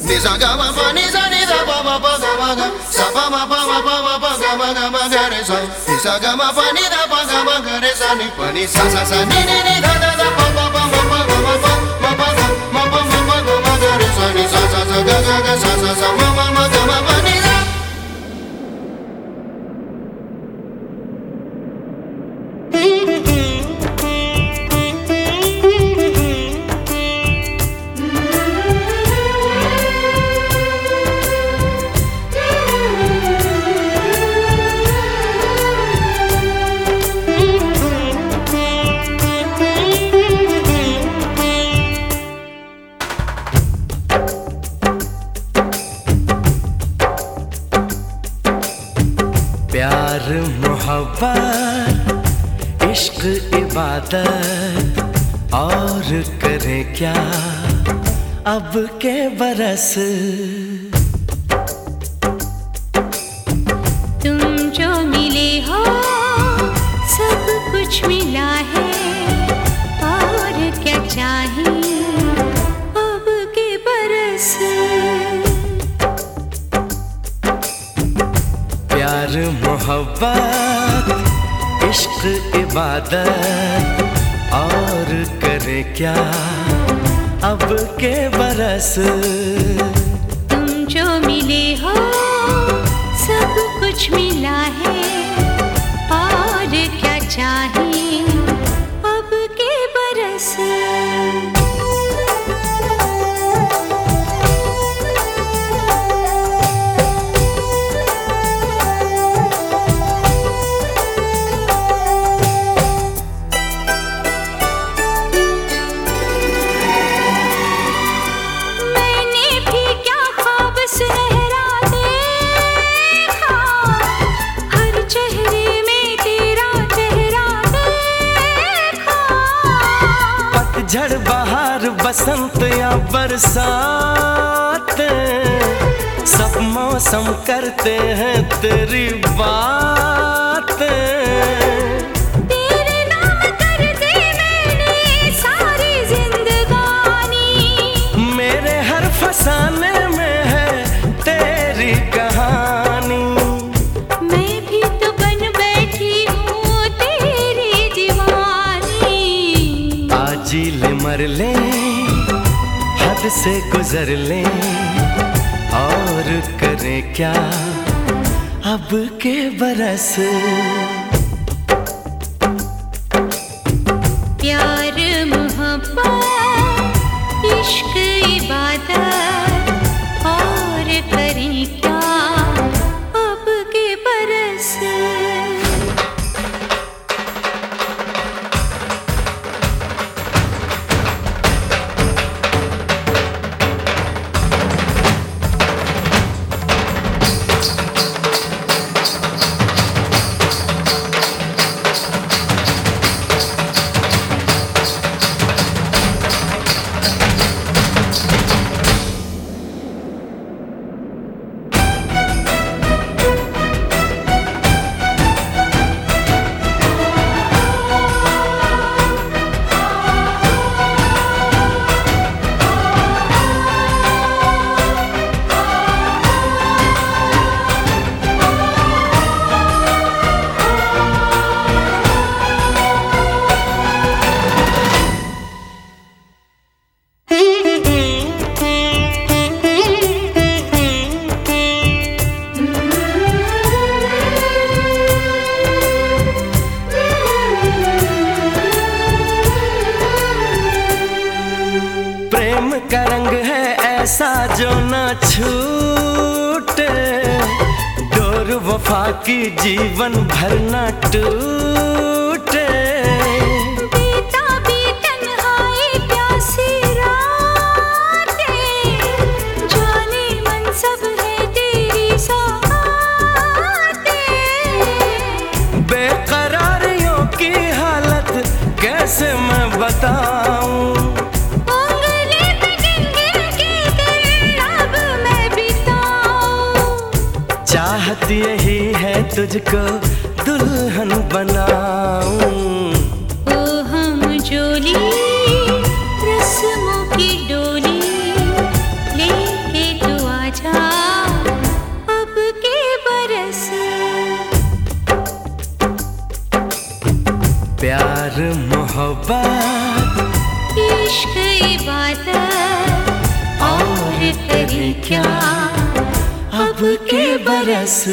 Niza sa ba niza ni ba ba da ga pa pa sa ba ba pa ba pa pa pa pa ba ga ba ga re sa niza pa ba ni da pa ga ba ga re sa ni pa ni sa sa sa ni ni ni ga da da pa pa pa ba pa ba ba pa ba ba pa ma ba ma pa ga ma ga re sa ni sa sa sa ga ga ga sa sa sa ma ma ma ga प्यार, मोहब्बत, इश्क, इबादत, और करें क्या? अब के बरस। तुम जो मिले हो, सब कुछ मिला है। मोहब्बत इश्क, इबादत, और करे क्या? अब के बरस, तुम जो मिले हो, सब कुछ मिला है। पतझड़ बहार बसंत या बरसात। सब मौसम करते हैं तेरी बात। आज ले मर ले, हद से गुजर ले। और करें क्या अब के बरस? प्यार छूटे। डोर वफा की जीवन भरना टूटे। बस यही है तुझको दुल्हन बनाऊँ। ओ हम जोली रस्मों की डोली लेके तू आजा अब के बरस। प्यार मोहब्बत इश्क इबादत और करे क्या? अब के बरस